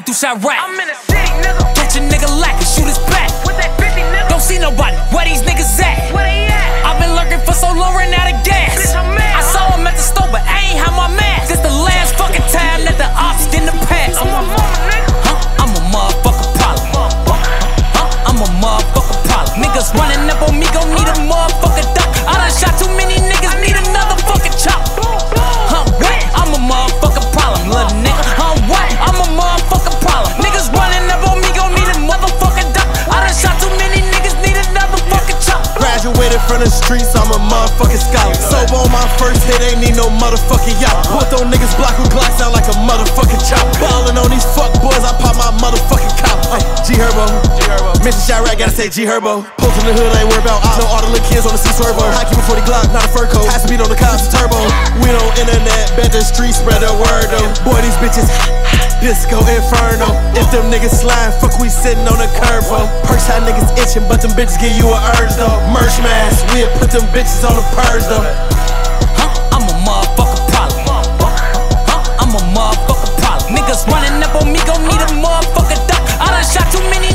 through I'm in a city, nigga. Catch a nigga lacking. From the streets, I'm a motherfucking scholar. Sober on my first hit, ain't need no motherfucking yacht. Put those niggas block who glass sound like a motherfucking chop. Ballin' on these fuck boys, I pop my motherfucking cop. Ay, G Herbo, G Herbo. Mr. Chiraq, gotta say G Herbo. Post in the hood, ain't worried about ops. Know all the little kids on the C servo. I keep it for the Glock, not a fur coat. High speed on the cops, turbo. We on internet, bet the street spread the word though. Boy, these bitches. Disco Inferno. If them niggas slime, fuck we sitting on the curb, bro. Perks how niggas itching, but them bitches give you a urge though. Merch mask, we'll put them bitches on the purse though. Huh? I'm a motherfucker problem. Huh? I'm a motherfucker problem. Niggas running up on me, gon' need a motherfucker duck. I done shot too many